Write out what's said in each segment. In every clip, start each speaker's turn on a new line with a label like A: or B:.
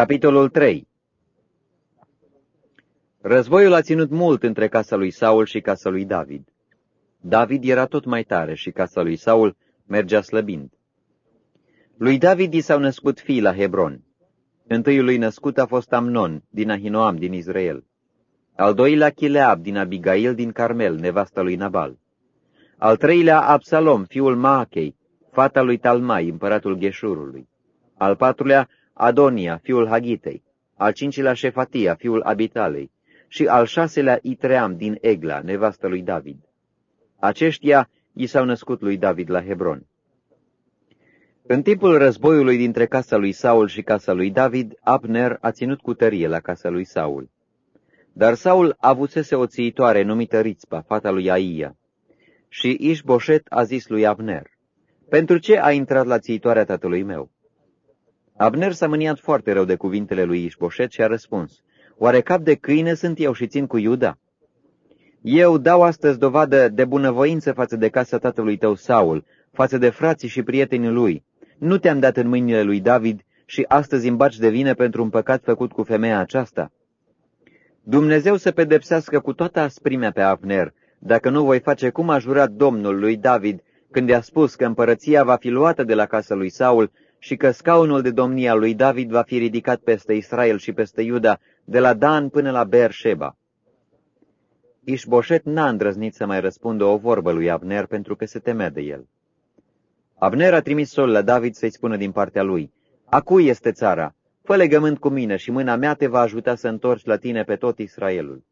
A: Capitolul 3 Războiul a ținut mult între casa lui Saul și casa lui David. David era tot mai tare și casa lui Saul mergea slăbind. Lui David i s-au născut fii la Hebron. Întâiul lui născut a fost Amnon, din Ahinoam, din Israel. Al doilea Chileab, din Abigail, din Carmel, nevasta lui Nabal. Al treilea Absalom, fiul Maachei, fata lui Talmai, împăratul Gheșurului. Al patrulea Adonia, fiul Hagitei. Al cincilea Șefatia, fiul Abitalei. Și al șaselea Itream, din Egla, nevastă lui David. Aceștia i s-au născut lui David la Hebron. În timpul războiului dintre casa lui Saul și casa lui David, Abner a ținut cu tărie la casa lui Saul. Dar Saul avusese o țiitoare numită Rițpa, fata lui Aia. Și Ișboșet a zis lui Abner, Pentru ce a intrat la țiitoarea tatălui meu? Abner s-a mâniat foarte rău de cuvintele lui Ișboșet și a răspuns, Oare cap de câine sunt eu și țin cu Iuda? Eu dau astăzi dovadă de bunăvoință față de casa tatălui tău Saul, față de frații și prietenii lui. Nu te-am dat în mâinile lui David și astăzi îmi baci de vină pentru un păcat făcut cu femeia aceasta? Dumnezeu să pedepsească cu toată asprimea pe Abner, dacă nu voi face cum a jurat Domnul lui David când i-a spus că împărăția va fi luată de la casa lui Saul și că scaunul de domnia lui David va fi ridicat peste Israel și peste Iuda, de la Dan până la Beersheba. Ișboșet n-a îndrăznit să mai răspundă o vorbă lui Abner pentru că se temea de el. Abner a trimis sol la David să-i spună din partea lui, A cui este țara? Fă legământ cu mine și mâna mea te va ajuta să întorci la tine pe tot Israelul.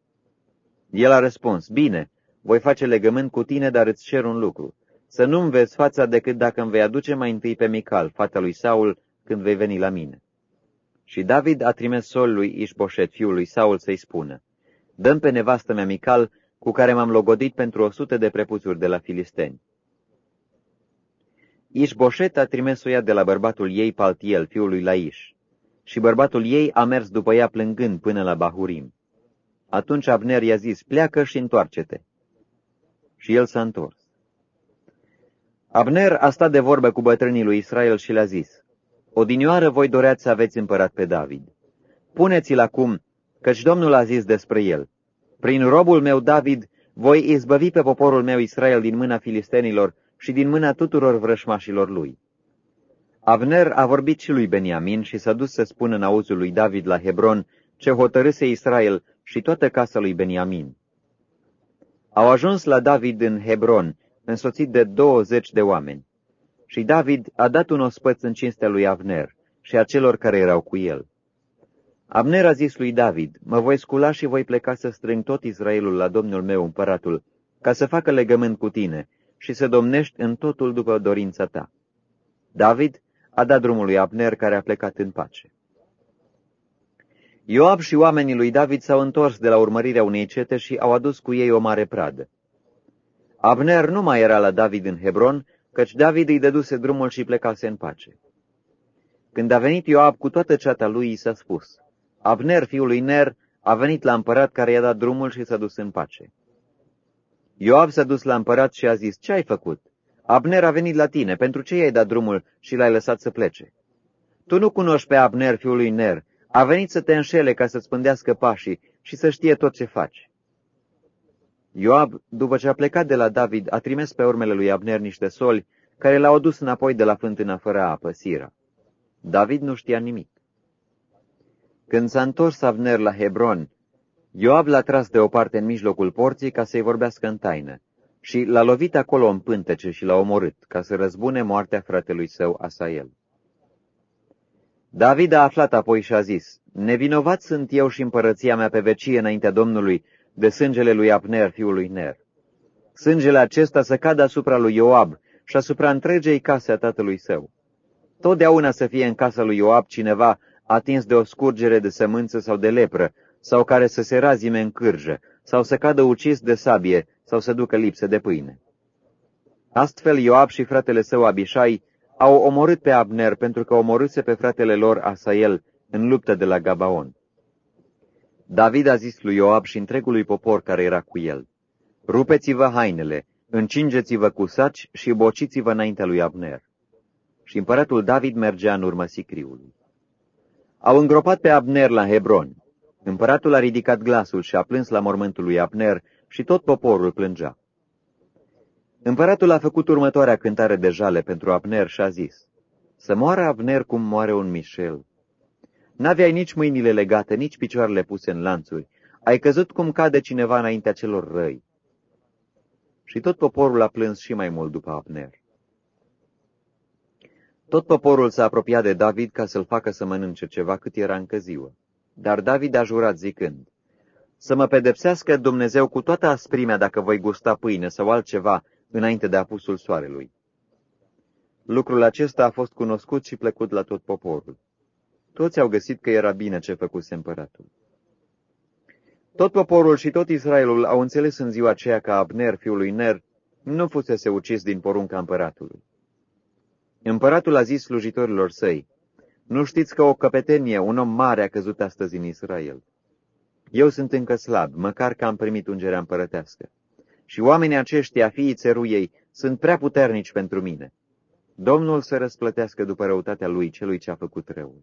A: El a răspuns, Bine, voi face legământ cu tine, dar îți cer un lucru. Să nu-mi vezi fața decât dacă îmi vei aduce mai întâi pe Mical, fata lui Saul, când vei veni la mine. Și David a trimis sol lui Ișboșet, fiul lui Saul, să-i spună, Dăm pe nevastă mea Mical, cu care m-am logodit pentru o sută de prepuțuri de la filisteni. Ișboșet a trimis o ea de la bărbatul ei Paltiel, fiul lui Laiș, și bărbatul ei a mers după ea plângând până la Bahurim. Atunci Abner i-a zis, pleacă și întoarce-te. Și el s-a întors. Abner a stat de vorbă cu bătrânii lui Israel și le-a zis, Odinioară voi doreați să aveți împărat pe David. Puneți-l acum, căci Domnul a zis despre el, Prin robul meu David voi izbăvi pe poporul meu Israel din mâna filistenilor și din mâna tuturor vrășmașilor lui. Avner a vorbit și lui Beniamin și s-a dus să spună în auzul lui David la Hebron ce hotărâse Israel și toată casa lui Beniamin. Au ajuns la David în Hebron, însoțit de douăzeci de oameni. Și David a dat un ospăț în cinstea lui Avner și a celor care erau cu el. Abner a zis lui David, mă voi scula și voi pleca să strâng tot Israelul la domnul meu împăratul, ca să facă legământ cu tine și să domnești în totul după dorința ta. David a dat drumul lui Abner, care a plecat în pace. Ioab și oamenii lui David s-au întors de la urmărirea unei cete și au adus cu ei o mare pradă. Abner nu mai era la David în Hebron, căci David îi dăduse drumul și plecase în pace. Când a venit Ioab cu toată ceata lui, i s-a spus, Abner, fiul lui Ner, a venit la împărat care i-a dat drumul și s-a dus în pace. Ioab s-a dus la împărat și a zis, ce ai făcut? Abner a venit la tine, pentru ce i-ai dat drumul și l-ai lăsat să plece? Tu nu cunoști pe Abner, fiul lui Ner, a venit să te înșele ca să-ți pândească pașii și să știe tot ce faci. Ioab, după ce a plecat de la David, a trimis pe urmele lui Abner niște soli, care l-au adus înapoi de la fântâna fără apă, Sira. David nu știa nimic. Când s-a întors Abner la Hebron, Ioab l-a tras deoparte în mijlocul porții ca să-i vorbească în taină și l-a lovit acolo în pântece și l-a omorât, ca să răzbune moartea fratelui său Asael. David a aflat apoi și a zis, Nevinovat sunt eu și împărăția mea pe vecie înaintea Domnului de sângele lui Abner, fiul lui Ner. Sângele acesta să cadă asupra lui Ioab și asupra întregei case a tatălui său. Totdeauna să fie în casa lui Ioab cineva atins de o scurgere de sămânță sau de lepră, sau care să se razime în cârjă, sau să cadă ucis de sabie, sau să ducă lipsă de pâine. Astfel Ioab și fratele său Abishai au omorât pe Abner pentru că omorâse pe fratele lor Asael în luptă de la Gabaon. David a zis lui Ioab și întregului popor care era cu el, Rupeți-vă hainele, încingeți-vă cu saci și bociți-vă înaintea lui Abner. Și împăratul David mergea în urmă sicriului. Au îngropat pe Abner la Hebron. Împăratul a ridicat glasul și a plâns la mormântul lui Abner și tot poporul plângea. Împăratul a făcut următoarea cântare de jale pentru Abner și a zis, Să moară Abner cum moare un Mișel. N-aveai nici mâinile legate, nici picioarele puse în lanțuri. Ai căzut cum cade cineva înaintea celor răi. Și tot poporul a plâns și mai mult după Abner. Tot poporul s-a apropiat de David ca să-l facă să mănânce ceva cât era încă ziua. Dar David a jurat zicând, Să mă pedepsească Dumnezeu cu toată asprimea dacă voi gusta pâine sau altceva înainte de apusul soarelui. Lucrul acesta a fost cunoscut și plăcut la tot poporul. Toți au găsit că era bine ce făcuse împăratul. Tot poporul și tot Israelul au înțeles în ziua aceea că Abner, fiul lui Ner, nu fusese ucis din porunca împăratului. Împăratul a zis slujitorilor săi, Nu știți că o căpetenie, un om mare a căzut astăzi în Israel. Eu sunt încă slab, măcar că am primit ungerea împărătească. Și oamenii aceștia, fiii țeruiei, sunt prea puternici pentru mine. Domnul să răsplătească după răutatea lui celui ce a făcut răul.